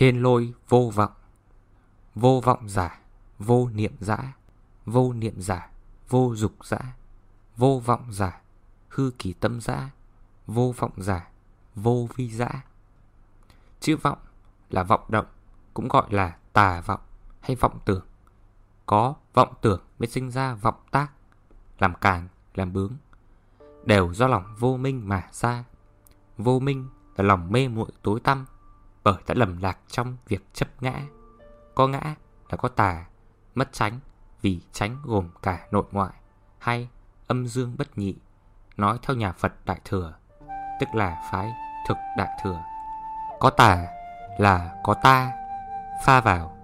Thiên lôi vô vọng. Vô vọng giả, Vô niệm giả, Vô niệm giả, Vô dục giả, Vô vọng giả, Hư kỳ tâm giả, Vô vọng giả, Vô vi giả. Chữ vọng là vọng động, Cũng gọi là tà vọng hay vọng tưởng. Có vọng tưởng mới sinh ra vọng tác, Làm càng làm bướng. Đều do lòng vô minh mà ra Vô minh là lòng mê muội tối tăm bởi đã lầm lạc trong việc chấp ngã. Có ngã là có tà, Mất tránh, vì tránh gồm cả nội ngoại, Hay âm dương bất nhị, Nói theo nhà Phật Đại Thừa, Tức là phái thực Đại Thừa. Có tà là có ta, Pha vào,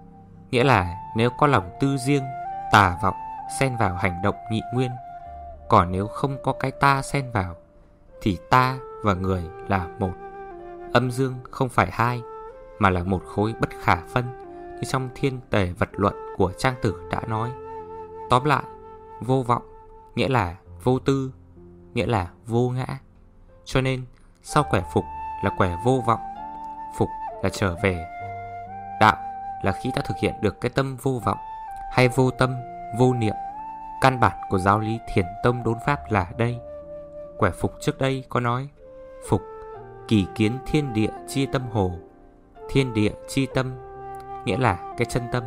Nghĩa là nếu có lòng tư riêng, Tà vọng, xen vào hành động nhị nguyên, Còn nếu không có cái ta xen vào, Thì ta và người là một. Âm dương không phải hai Mà là một khối bất khả phân Như trong thiên tề vật luận của Trang Tử đã nói. Tóm lại Vô vọng Nghĩa là vô tư Nghĩa là vô ngã. Cho nên sau quẻ phục là quẻ vô vọng Phục là trở về. Đạo là khi ta thực hiện được cái tâm vô vọng Hay vô tâm, vô niệm. Căn bản của giáo lý thiền tông đốn pháp là đây. Quẻ phục trước đây có nói Phục kỳ kiến thiên địa chi tâm hồ. Thiên địa chi tâm Nghĩa là cái chân tâm.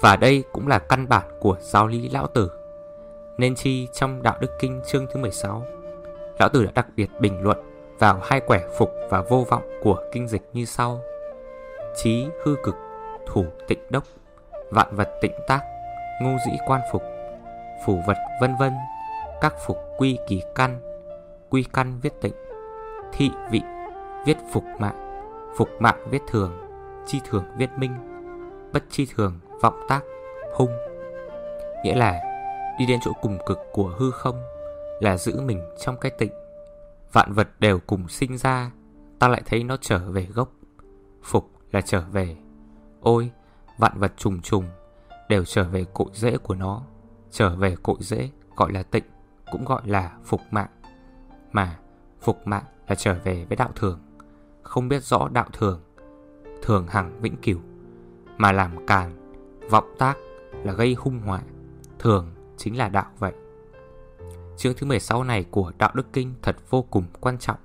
Và đây cũng là căn bản của giáo lý lão tử. Nên chi trong Đạo Đức Kinh chương thứ 16 Lão tử đã đặc biệt bình luận vào hai quẻ phục và vô vọng của kinh dịch như sau. Chí hư cực, thủ tịnh đốc, vạn vật tịnh tác, ngu dĩ quan phục, phủ vật vân vân, các phục quy kỳ căn, quy căn viết tịnh, thị vị viết phục mạng, phục mạng viết thường, chi thường viết minh, bất chi thường vọng tác, hung. Nghĩa là đi đến chỗ cùng cực của hư không là giữ mình trong cái tịnh. Vạn vật đều cùng sinh ra, ta lại thấy nó trở về gốc. Phục là trở về. Ôi, vạn vật trùng trùng đều trở về cội rễ của nó. Trở về cội rễ gọi là tịnh, cũng gọi là phục mạng. Mà phục mạng là trở về với đạo thường. Không biết rõ đạo thường, thường hằng vĩnh cửu, mà làm càn, vọng tác là gây hung họa. Thường chính là đạo vậy. Chương thứ 16 này của Đạo Đức Kinh thật vô cùng quan trọng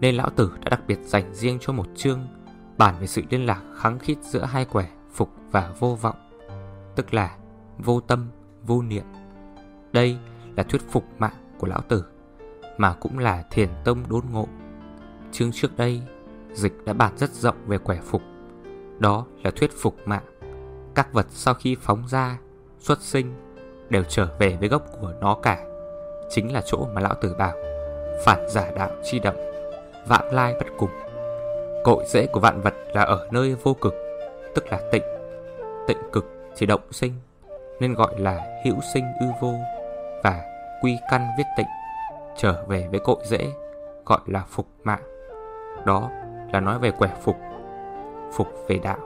Nên Lão Tử đã đặc biệt dành riêng cho một chương Bản về sự liên lạc kháng khít giữa hai quẻ Phục và vô vọng Tức là vô tâm, vô niệm Đây là thuyết phục mạng của Lão Tử mà cũng là thiền tông đốn ngộ. Chương trước đây, Dịch đã bàn rất rộng về quẻ phục. Đó là thuyết phục mạng. Các vật sau khi phóng ra, Xuất sinh, Đều trở về với gốc của nó cả. Chính là chỗ mà lão tử bảo, Phản giả đạo chi động, Vạn lai bất cùng. Cội rễ của vạn vật là ở nơi vô cực, Tức là tịnh. Tịnh cực thì động sinh, Nên gọi là hữu sinh ư vô, Và quy căn viết tịnh. Trở về với cội rễ, Gọi là phục mạng. Đó là nói về quẻ phục. Phục về đạo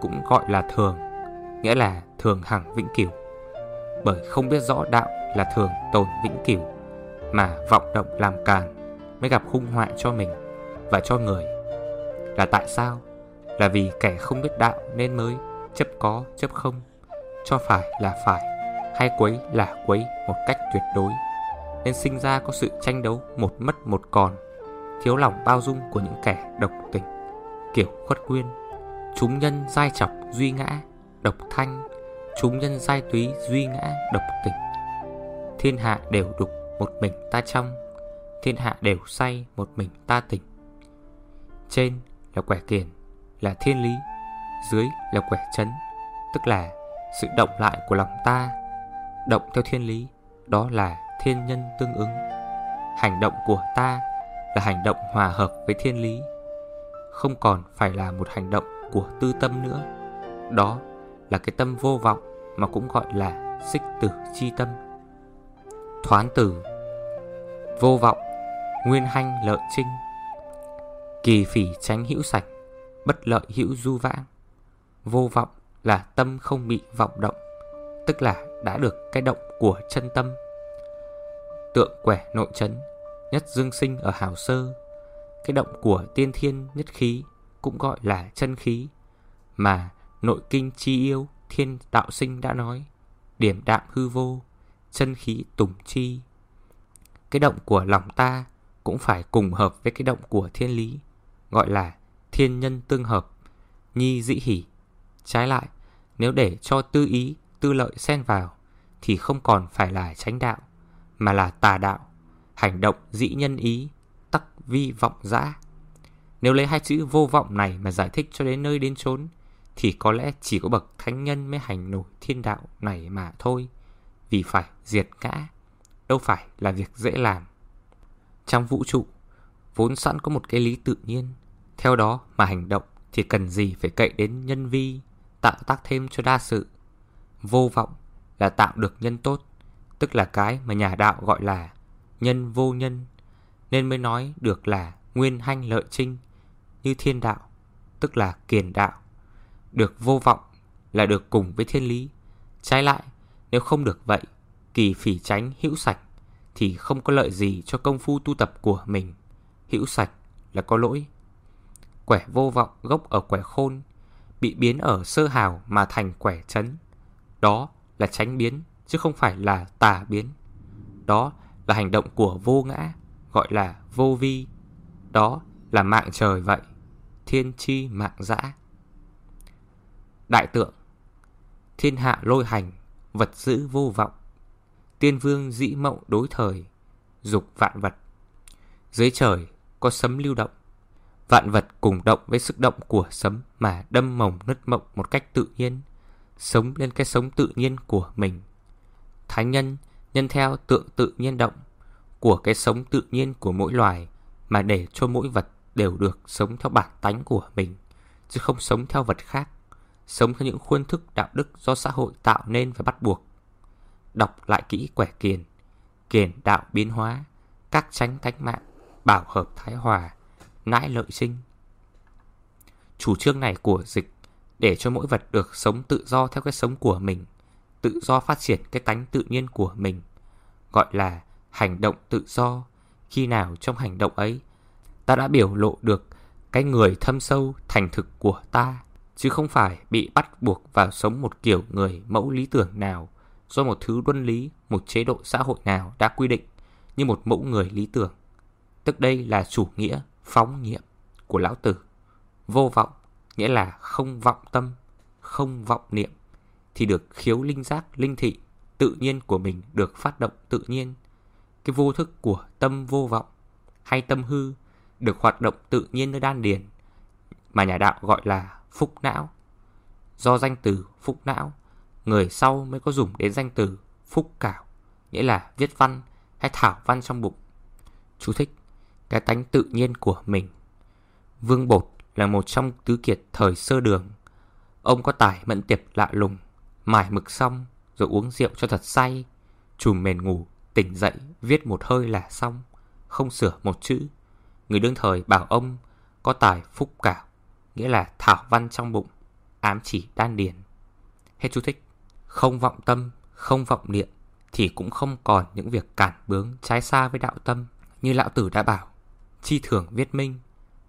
Cũng gọi là thường, Nghĩa là thường hằng vĩnh cửu. Bởi không biết rõ đạo là thường tồn vĩnh cửu, Mà vọng động làm càn Mới gặp hung họa cho mình Và cho người. Là tại sao? Là vì kẻ không biết đạo nên mới Chấp có chấp không, Cho phải là phải Hay quấy là quấy một cách tuyệt đối. Nên sinh ra có sự tranh đấu Một mất một còn, Thiếu lòng bao dung của những kẻ độc tình. Kiểu khuất quyên Chúng nhân giai chọc duy ngã Độc thanh, Chúng nhân giai túy duy ngã độc tình. Thiên hạ đều đục một mình ta trong, Thiên hạ đều say một mình ta tỉnh. Trên là quẻ kiền Là thiên lý, Dưới là quẻ chấn, Tức là sự động lại của lòng ta. Động theo thiên lý, Đó là thiên nhân tương ứng. Hành động của ta Là hành động hòa hợp với thiên lý, Không còn phải là một hành động của tư tâm nữa. Đó là cái tâm vô vọng Mà cũng gọi là xích tử chi tâm. Thoán tử, Vô vọng, Nguyên hanh lợi trinh, Kỳ phỉ tránh hữu sạch, Bất lợi hữu du vãng Vô vọng là tâm không bị vọng động, Tức là đã được cái động của chân tâm. Tượng quẻ nội trấn, Nhất dương sinh ở hào sơ. Cái động của tiên thiên nhất khí cũng gọi là chân khí, Mà nội kinh chi yêu thiên đạo sinh đã nói, Điểm đạm hư vô, Chân khí tùng chi. Cái động của lòng ta Cũng phải cùng hợp với cái động của thiên lý, Gọi là thiên nhân tương hợp, Nhi dĩ hỉ Trái lại, Nếu để cho tư ý, Tư lợi xen vào, Thì không còn phải là tránh đạo. Mà là tà đạo, Hành động dĩ nhân ý, Tắc vi vọng dã. Nếu lấy hai chữ vô vọng này Mà giải thích cho đến nơi đến chốn, Thì có lẽ chỉ có bậc thánh nhân Mới hành nổi thiên đạo này mà thôi. Vì phải diệt ngã, Đâu phải là việc dễ làm. Trong vũ trụ, Vốn sẵn có một cái lý tự nhiên. Theo đó mà hành động Thì cần gì phải cậy đến nhân vi, Tạo tác thêm cho đa sự. Vô vọng là tạo được nhân tốt. Tức là cái mà nhà đạo gọi là Nhân vô nhân, Nên mới nói được là Nguyên hanh lợi trinh Như thiên đạo, Tức là kiền đạo. Được vô vọng là được cùng với thiên lý. Trái lại, Nếu không được vậy, Kỳ phỉ tránh hữu sạch Thì không có lợi gì cho công phu tu tập của mình. Hữu sạch là có lỗi. Quẻ vô vọng gốc ở quẻ khôn, Bị biến ở sơ hào mà thành quẻ chấn. Đó là tránh biến. Chứ không phải là tà biến. Đó là hành động của vô ngã, Gọi là vô vi. Đó là mạng trời vậy, Thiên chi mạng dã. Đại tượng, Thiên hạ lôi hành, Vật giữ vô vọng. Tiên vương dĩ mộng đối thời, Dục vạn vật. Dưới trời có sấm lưu động, Vạn vật cùng động với sức động của sấm Mà đâm mồng nứt mộng một cách tự nhiên, Sống lên cái sống tự nhiên của mình. Thánh nhân nhân theo tượng tự nhiên động Của cái sống tự nhiên của mỗi loài Mà để cho mỗi vật đều được sống theo bản tánh của mình, Chứ không sống theo vật khác, Sống theo những khuôn thức đạo đức do xã hội tạo nên và bắt buộc. Đọc lại kỹ quẻ kiền Kiền đạo biến hóa, Các tránh tánh mạng, Bảo hợp thái hòa, Nãi lợi sinh. Chủ trương này của dịch Để cho mỗi vật được sống tự do theo cái sống của mình Tự do phát triển cái tánh tự nhiên của mình Gọi là hành động tự do. Khi nào trong hành động ấy Ta đã biểu lộ được cái người thâm sâu thành thực của ta Chứ không phải bị bắt buộc vào sống một kiểu người mẫu lý tưởng nào Do một thứ luân lý, một chế độ xã hội nào đã quy định Như một mẫu người lý tưởng. Tức đây là chủ nghĩa phóng nghiệm của lão tử. Vô vọng nghĩa là không vọng tâm, không vọng niệm. Thì được khiếu linh giác, linh thị Tự nhiên của mình được phát động tự nhiên. Cái vô thức của tâm vô vọng hay tâm hư Được hoạt động tự nhiên nơi đan điền Mà nhà đạo gọi là phúc não. Do danh từ phúc não Người sau mới có dùng đến danh từ phúc cảo Nghĩa là viết văn hay thảo văn trong bụng. Chú thích Cái tánh tự nhiên của mình. Vương Bột là một trong tứ kiệt thời sơ đường. Ông có tài mẫn tiệp lạ lùng. Mải mực xong rồi uống rượu cho thật say. Chùm mền ngủ tỉnh dậy viết một hơi là xong. Không sửa một chữ. Người đương thời bảo ông có tài phúc cảo. Nghĩa là thảo văn trong bụng Ám chỉ đan điền. Hết chú thích. Không vọng tâm, không vọng niệm Thì cũng không còn những việc cản bướng Trái xa với đạo tâm. Như lão tử đã bảo Chi thường viết minh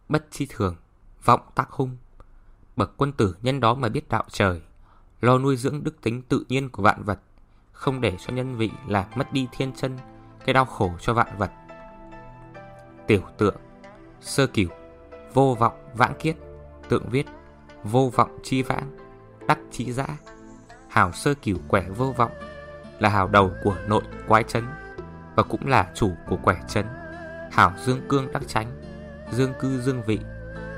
Bất chi thường, vọng tác hung. Bậc quân tử nhân đó mà biết đạo trời Lo nuôi dưỡng đức tính tự nhiên của vạn vật, Không để cho nhân vị là mất đi thiên chân, Cái đau khổ cho vạn vật. Tiểu tượng, Sơ cửu, Vô vọng vãng kiết, Tượng viết, Vô vọng chi vãng, Đắc chi dã Hào sơ cửu quẻ vô vọng Là hào đầu của nội quái chấn Và cũng là chủ của quẻ chấn. Hảo dương cương đắc tránh Dương cư dương vị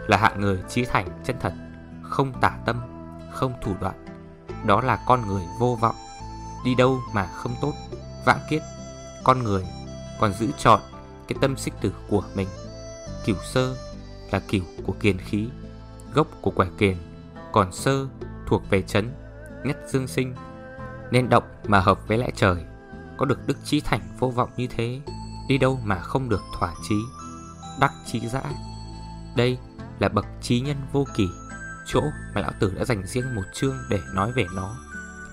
Là hạng người trí thành chân thật, Không tả tâm, Không thủ đoạn. Đó là con người vô vọng. Đi đâu mà không tốt? Vãng kiết, Con người còn giữ trọn Cái tâm xích tử của mình. Cửu sơ là cửu của kiền khí, Gốc của quẻ kiền, Còn sơ thuộc về chấn Nhất dương sinh. Nên động mà hợp với lẽ trời, Có được đức trí thành vô vọng như thế, Đi đâu mà không được thỏa chí? Đắc trí dã. Đây là bậc trí nhân vô kỳ Chỗ mà lão tử đã dành riêng một chương để nói về nó.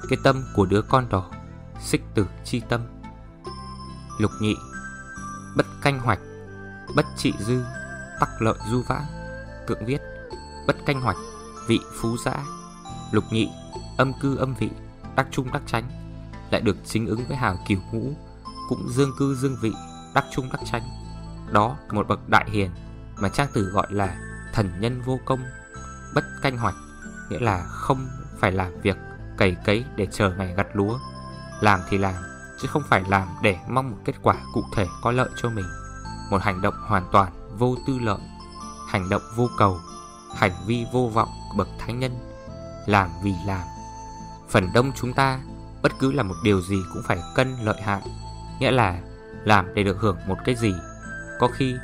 Cái tâm của đứa con đỏ Xích tử chi tâm. Lục nhị Bất canh hoạch Bất trị dư Tắc lợi du vã, cưỡng viết bất canh hoạch, vị phú giã. Lục nhị, âm cư âm vị, đắc trung đắc tránh, lại được chính ứng với hào kiểu ngũ, cũng dương cư dương vị, đắc trung đắc tránh. Đó là một bậc đại hiền mà trang tử gọi là thần nhân vô công, bất canh hoạch, nghĩa là không phải làm việc cày cấy để chờ ngày gặt lúa. Làm thì làm, chứ không phải làm để mong một kết quả cụ thể có lợi cho mình. Một hành động hoàn toàn vô tư lợi, hành động vô cầu, hành vi vô vọng của bậc thánh nhân, làm vì làm. Phần đông chúng ta bất cứ là một điều gì cũng phải cân lợi hại, nghĩa là làm để được hưởng một cái gì. Có khi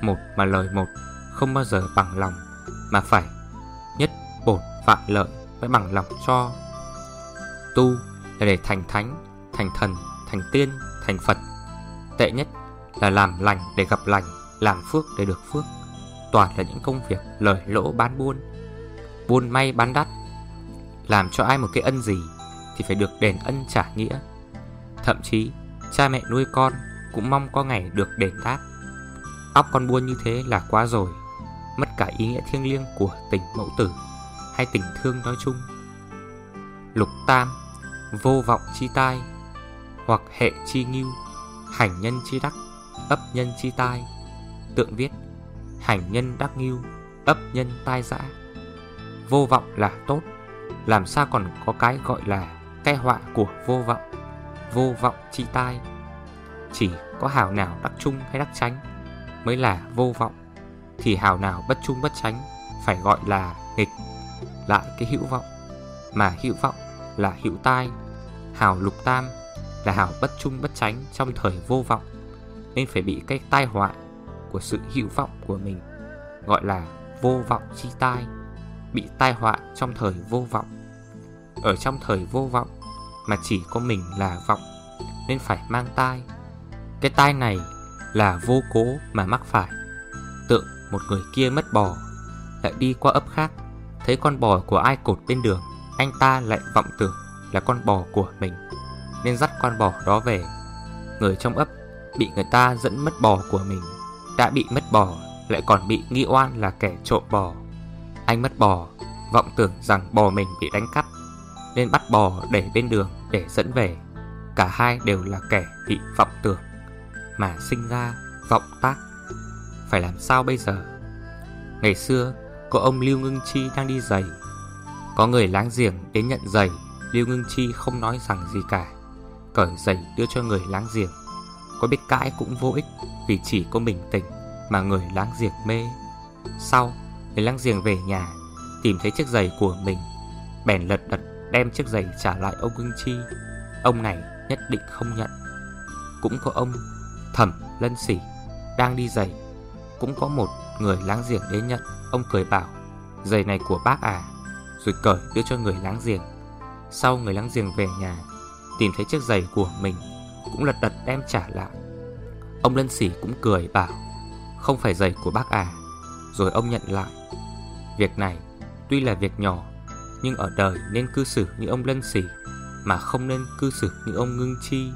một mà lời một không bao giờ bằng lòng mà phải vạn lợi mới bằng lòng cho. Tu là để thành thánh, thành thần, thành tiên, thành Phật. Tệ nhất là làm lành để gặp lành, làm phước để được phước. Toàn là những công việc lời lỗ bán buôn, buôn may bán đắt. Làm cho ai một cái ân gì thì phải được đền ân trả nghĩa. Thậm chí cha mẹ nuôi con cũng mong có ngày được đền đáp. Óc con buôn như thế là quá rồi, mất cả ý nghĩa thiêng liêng của tình mẫu tử hay tình thương nói chung. Lục Tam, vô vọng chi tai, hoặc hệ chi nghiêu, hành nhân chi đắc, ấp nhân chi tai. Tượng viết, hành nhân đắc nghiêu, ấp nhân tai dã. Vô vọng là tốt, làm sao còn có cái gọi là cái họa của vô vọng, vô vọng chi tai. Chỉ có hào nào đắc trung hay đắc tránh mới là vô vọng, thì hào nào bất trung bất tránh phải gọi là nghịch, lại cái hữu vọng, mà hữu vọng là hữu tai, hào lục tam là hào bất trung bất tránh trong thời vô vọng, nên phải bị cái tai họa của sự hữu vọng của mình, gọi là vô vọng chi tai, bị tai họa trong thời vô vọng. Ở trong thời vô vọng mà chỉ có mình là vọng, nên phải mang tai. Cái tai này là vô cố mà mắc phải. Tượng một người kia mất bò, lại đi qua ấp khác, thấy con bò của ai cột bên đường, anh ta lại vọng tưởng là con bò của mình, nên dắt con bò đó về. Người trong ấp bị người ta dẫn mất bò của mình, đã bị mất bò lại còn bị nghi oan là kẻ trộm bò. Anh mất bò, vọng tưởng rằng bò mình bị đánh cắp, nên bắt bò để bên đường để dẫn về. Cả hai đều là kẻ bị vọng tưởng mà sinh ra vọng tác. Phải làm sao bây giờ? Ngày xưa, có ông Lưu Ngưng Chi đang đi giày. Có người láng giềng đến nhận giày, Lưu Ngưng Chi không nói rằng gì cả. Cởi giày đưa cho người láng giềng. Có biết cãi cũng vô ích vì chỉ có mình tỉnh mà người láng giềng mê. Sau, người láng giềng về nhà, tìm thấy chiếc giày của mình, bèn lật đật đem chiếc giày trả lại ông Ngưng Chi. Ông này nhất định không nhận. Cũng có ông Thẩm lân sỉ Đang đi giày Cũng có một người láng giềng đến nhận. Ông cười bảo, Giày này của bác à? Rồi cởi đưa cho người láng giềng. Sau người láng giềng về nhà, Tìm thấy chiếc giày của mình, Cũng lật đật đem trả lại. Ông lân sỉ cũng cười bảo, Không phải giày của bác à. Rồi ông nhận lại. Việc này tuy là việc nhỏ, Nhưng ở đời nên cư xử như ông lân sỉ, Mà không nên cư xử như ông ngưng chi.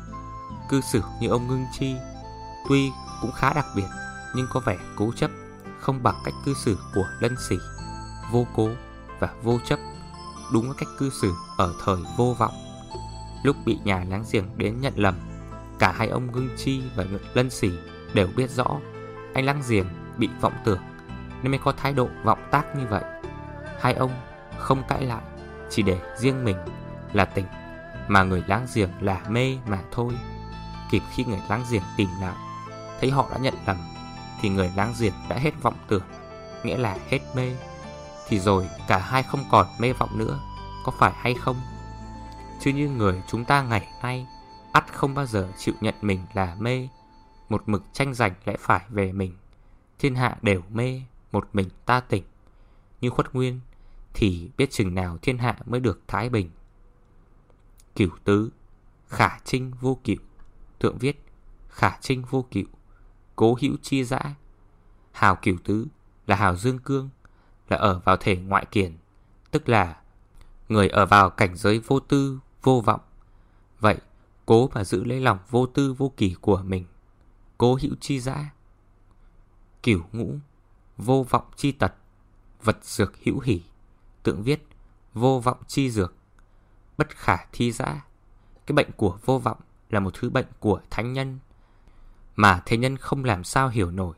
Cư xử như ông ngưng chi Tuy cũng khá đặc biệt, Nhưng có vẻ cố chấp. Không bằng cách cư xử của lân sỉ, Vô cố và vô chấp, Đúng với cách cư xử ở thời vô vọng. Lúc bị nhà láng giềng đến nhận lầm, Cả hai ông Ngưng Chi và Lân Sỉ đều biết rõ Anh láng giềng bị vọng tưởng Nên mới có thái độ vọng tác như vậy. Hai ông không cãi lại, Chỉ để riêng mình là tỉnh Mà người láng giềng là mê mà thôi. Kịp khi người láng giềng tìm lại, Thấy họ đã nhận lầm thì người láng giềng đã hết vọng tưởng, Nghĩa là hết mê. Thì rồi, cả hai không còn mê vọng nữa, Có phải hay không? Chứ như người chúng ta ngày nay, ắt không bao giờ chịu nhận mình là mê. Một mực tranh giành lẽ phải về mình. Thiên hạ đều mê, Một mình ta tỉnh. Như khuất nguyên, Thì biết chừng nào thiên hạ mới được thái bình. Cửu tứ, Khả trinh vô cửu. Thượng viết, Khả trinh vô cửu cố hữu chi dã. Hào cửu tứ là hào dương cương, là ở vào thể ngoại kiền, tức là người ở vào cảnh giới vô tư, vô vọng. Vậy, cố mà giữ lấy lòng vô tư vô kỳ của mình, cố hữu chi dã. Cửu ngũ, vô vọng chi tật, vật dược hữu hỷ Tượng viết Vô vọng chi dược Bất khả thi dã Cái bệnh của vô vọng là một thứ bệnh của thánh nhân mà thế nhân không làm sao hiểu nổi.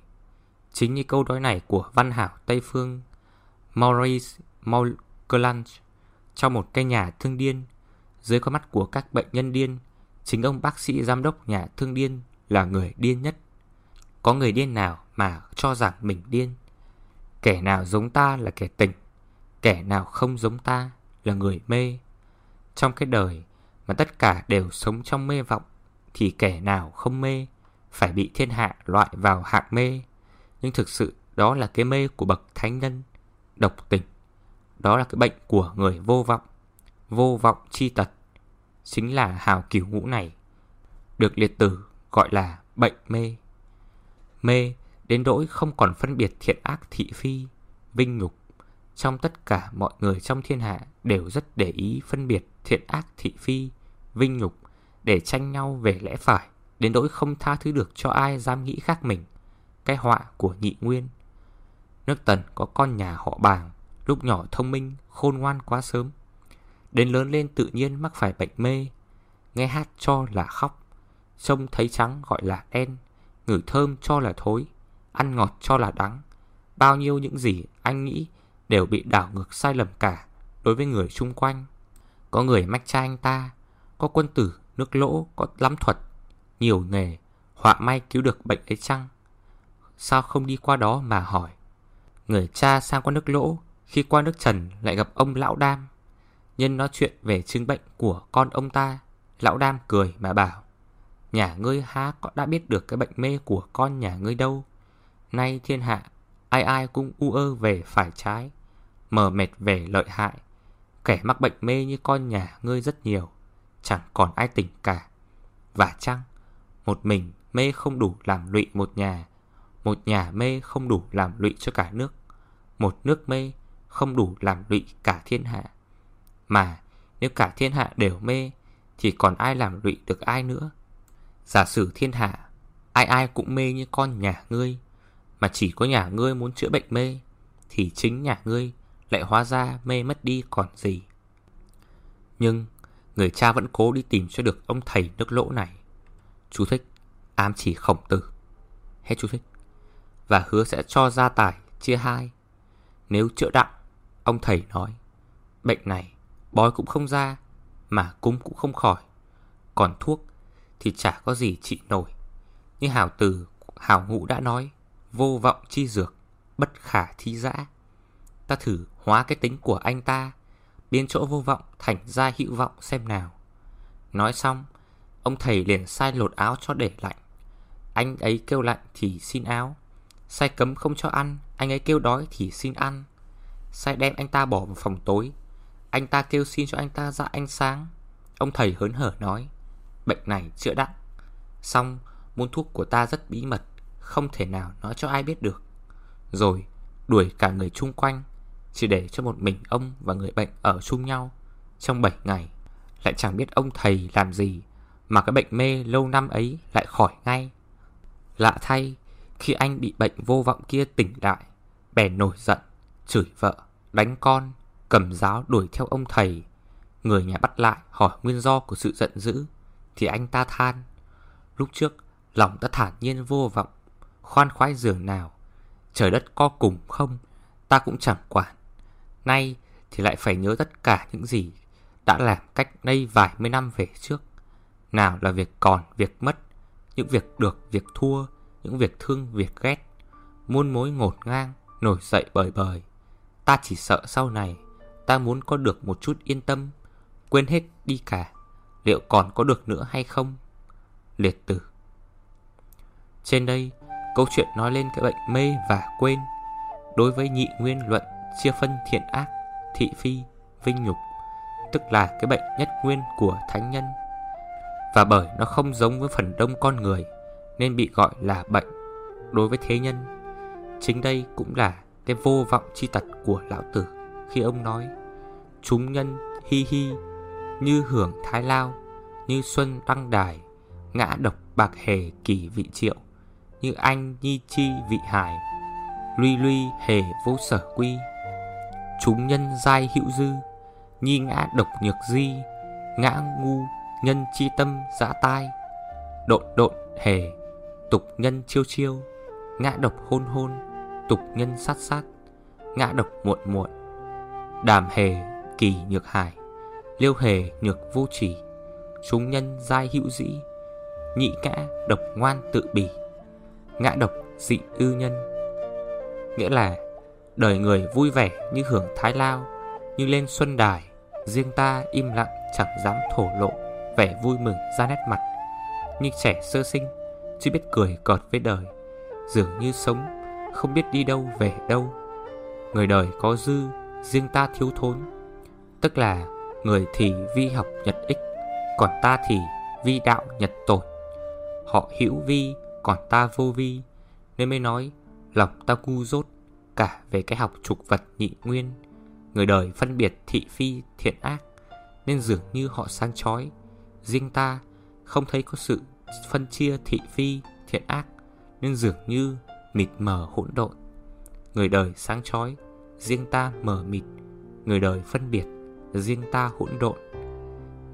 Chính như câu nói này của văn hảo Tây Phương Maurice Mauclange Trong một cái nhà thương điên, Dưới con mắt của các bệnh nhân điên, Chính ông bác sĩ giám đốc nhà thương điên là người điên nhất. Có người điên nào mà cho rằng mình điên? Kẻ nào giống ta là kẻ tỉnh, Kẻ nào không giống ta là người mê. Trong cái đời mà tất cả đều sống trong mê vọng, Thì kẻ nào không mê? Phải bị thiên hạ loại vào hạng mê. Nhưng thực sự đó là cái mê của bậc thánh nhân Độc tình. Đó là cái bệnh của người vô vọng Vô vọng chi tật. Chính là hào kiểu ngũ này Được liệt tử gọi là bệnh mê. Mê đến nỗi không còn phân biệt thiện ác thị phi, vinh nhục. Trong tất cả mọi người trong thiên hạ đều rất để ý phân biệt thiện ác thị phi, vinh nhục để tranh nhau về lẽ phải, đến nỗi không tha thứ được cho ai dám nghĩ khác mình. Cái họa của nhị nguyên. Nước Tần có con nhà họ bàng, lúc nhỏ thông minh, khôn ngoan quá sớm. Đến lớn lên tự nhiên mắc phải bệnh mê, nghe hát cho là khóc, trông thấy trắng gọi là đen, ngửi thơm cho là thối, ăn ngọt cho là đắng. Bao nhiêu những gì anh nghĩ đều bị đảo ngược sai lầm cả đối với người xung quanh. Có người mách cha anh ta, có quân tử, nước lỗ, có lắm thuật, nhiều nghề, họa may cứu được bệnh ấy chăng? Sao không đi qua đó mà hỏi? Người cha sang qua nước lỗ, khi qua nước trần lại gặp ông lão đam. Nhân nói chuyện về chứng bệnh của con ông ta, lão đam cười mà bảo. Nhà ngươi há có đã biết được cái bệnh mê của con nhà ngươi đâu Nay thiên hạ Ai ai cũng u ơ về phải trái Mờ mệt về lợi hại Kẻ mắc bệnh mê như con nhà ngươi rất nhiều Chẳng còn ai tỉnh cả Và chăng một mình mê không đủ làm lụy một nhà. Một nhà mê không đủ làm lụy cho cả nước. Một nước mê không đủ làm lụy cả thiên hạ. Mà nếu cả thiên hạ đều mê, Thì còn ai làm lụy được ai nữa? Giả sử thiên hạ, Ai ai cũng mê như con nhà ngươi, Mà chỉ có nhà ngươi muốn chữa bệnh mê, Thì chính nhà ngươi Lại hóa ra mê mất đi còn gì? Nhưng Người cha vẫn cố đi tìm cho được ông thầy nước lỗ này. Chú thích Ám chỉ khổng tử Hết chú thích Và hứa sẽ cho gia tài chia hai Nếu chữa đặng Ông thầy nói Bệnh này bói cũng không ra Mà cúng cũng không khỏi Còn thuốc thì chả có gì trị nổi. Như hảo từ, hảo ngụ đã nói, vô vọng chi dược, bất khả thi dã. Ta thử hóa cái tính của anh ta, biến chỗ vô vọng thành ra hữu vọng xem nào. Nói xong, ông thầy liền sai lột áo cho để lạnh. Anh ấy kêu lạnh thì xin áo. Sai cấm không cho ăn, anh ấy kêu đói thì xin ăn. Sai đem anh ta bỏ vào phòng tối, anh ta kêu xin cho anh ta ra ánh sáng. Ông thầy hớn hở nói. Bệnh này chữa đặng Xong môn thuốc của ta rất bí mật Không thể nào nói cho ai biết được Rồi đuổi cả người chung quanh Chỉ để cho một mình ông và người bệnh ở chung nhau Trong 7 ngày Lại chẳng biết ông thầy làm gì mà cái bệnh mê lâu năm ấy lại khỏi ngay. Lạ thay Khi anh bị bệnh vô vọng kia tỉnh lại Bèn nổi giận Chửi vợ, đánh con Cầm giáo đuổi theo ông thầy. Người nhà bắt lại hỏi nguyên do của sự giận dữ thì anh ta than Lúc trước lòng ta thản nhiên vô vọng Khoan khoái giường nào Trời đất co cùng không Ta cũng chẳng quản. Nay thì lại phải nhớ tất cả những gì Đã làm cách đây vài mươi năm về trước. Nào là việc còn, việc mất Những việc được, việc thua Những việc thương, việc ghét Muôn mối ngột ngang Nổi dậy bời bời. Ta chỉ sợ sau này Ta muốn có được một chút yên tâm Quên hết đi cả. Liệu còn có được nữa hay không? Liệt tử. Trên đây Câu chuyện nói lên cái bệnh mê và quên. Đối với nhị nguyên luận Chia phân thiện ác Thị phi, vinh nhục Tức là cái bệnh nhất nguyên của thánh nhân. Và bởi nó không giống với phần đông con người Nên bị gọi là bệnh. Đối với thế nhân Chính đây cũng là cái vô vọng chi tật của lão tử Khi ông nói Chúng nhân hi hi như hưởng thái lao, như xuân đăng đài, ngã độc bạc hề kỳ vị triệu, như anh nhi chi vị hải, luy luy hề vô sở quy, Chúng nhân giai hữu dư Nhi ngã độc nhược di Ngã ngu nhân chi tâm giã tai, Độn độn hề, Tục nhân chiêu chiêu, Ngã độc hôn hôn, Tục nhân sát sát, Ngã độc muộn muộn, Đàm hề kỳ nhược hải, Liêu hề nhược vô chỉ Chúng nhân giai hữu dĩ, Nhị ngã độc ngoan tự bỉ, Ngã độc dị ư nhân. Nghĩa là Đời người vui vẻ như hưởng thái lao, Như lên xuân đài, Riêng ta im lặng chẳng dám thổ lộ. Vẻ vui mừng ra nét mặt. Như trẻ sơ sinh Chỉ biết cười cợt với đời. Dường như sống, Không biết đi đâu về đâu. Người đời có dư, Riêng ta thiếu thốn. Tức là người thì vi học nhật ích, Còn ta thì vi đạo nhật tội. Họ hữu vi, Còn ta vô vi. Nên mới nói, Lòng ta cu dốt Cả về cái học trục vật nhị nguyên. Người đời phân biệt thị phi thiện ác, Nên dường như họ sang chói. Riêng ta, không thấy có sự phân chia thị phi, thiện ác, Nên dường như mịt mờ hỗn độn. Người đời sáng chói, Riêng ta mờ mịt. Người đời phân biệt, Riêng ta hỗn độn.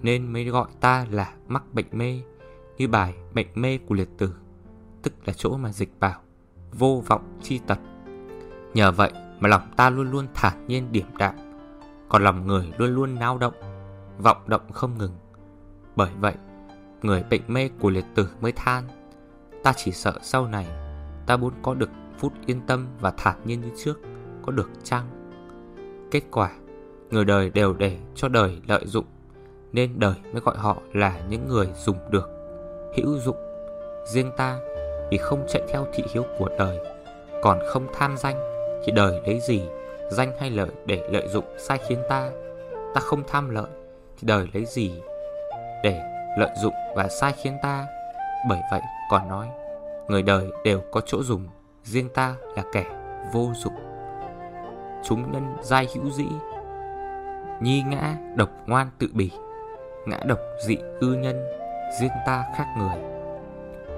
Nên mới gọi ta là mắc bệnh mê, Như bài bệnh mê của liệt tử, Tức là chỗ mà dịch bảo, Vô vọng chi tật. Nhờ vậy mà lòng ta luôn luôn thản nhiên điểm đạm, Còn lòng người luôn luôn nao động, Vọng động không ngừng. Bởi vậy, Người bệnh mê của liệt tử mới than, Ta chỉ sợ sau này Ta muốn có được phút yên tâm và thản nhiên như trước, Có được chăng? Kết quả, Người đời đều để cho đời lợi dụng, Nên đời mới gọi họ là những người dùng được, Hữu dụng. Riêng ta, vì không chạy theo thị hiếu của đời, Còn không tham danh, thì đời lấy gì, Danh hay lợi để lợi dụng sai khiến ta? Ta không tham lợi, Thì đời lấy gì? Để lợi dụng và sai khiến ta. Bởi vậy còn nói, Người đời đều có chỗ dùng, Riêng ta là kẻ vô dụng. Chúng nhân giai hữu dĩ, Nhi ngã độc ngoan tự bỉ, Ngã độc dị ư nhân, Riêng ta khác người.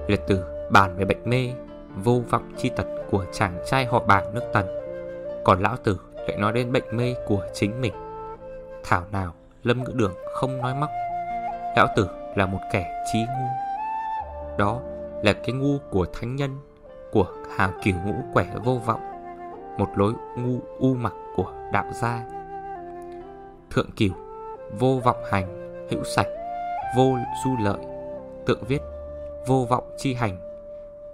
Liệt tử bàn về bệnh mê, Vô vọng chi tật của chàng trai họ bảng nước tần. Còn lão tử lại nói đến bệnh mê của chính mình. Thảo nào Lâm Ngữ Đường không nói móc Lão tử là một kẻ trí ngu. Đó là cái ngu của thánh nhân Của hàng kiểu ngũ quẻ vô vọng Một lối ngu u mặc của đạo gia. Thượng cửu Vô vọng hành Hữu sạch Vô du lợi Tượng viết Vô vọng chi hành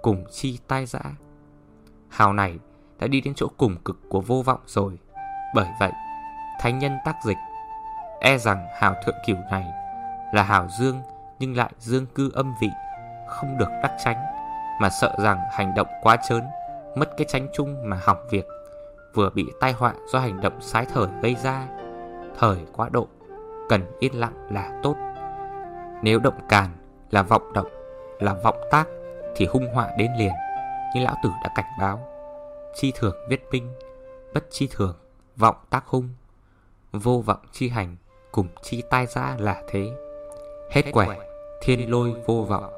Cùng chi tai dã. Hào này đã đi đến chỗ cùng cực của vô vọng rồi. Bởi vậy, thánh nhân tác dịch e rằng hào thượng cửu này là hảo dương nhưng lại dương cư âm vị, không được đắc tránh, mà sợ rằng hành động quá chớn, mất cái tránh chung mà hỏng việc, vừa bị tai họa do hành động sái thời gây ra. Thời quá độ, cần yên lặng là tốt. Nếu động càn là vọng động, là vọng tác thì hung họa đến liền, như lão tử đã cảnh báo chi thường viết binh Bất chi thường vọng tác hung Vô vọng chi hành Cùng chi tai ra là thế Hết quẻ Thiên lôi vô vọng.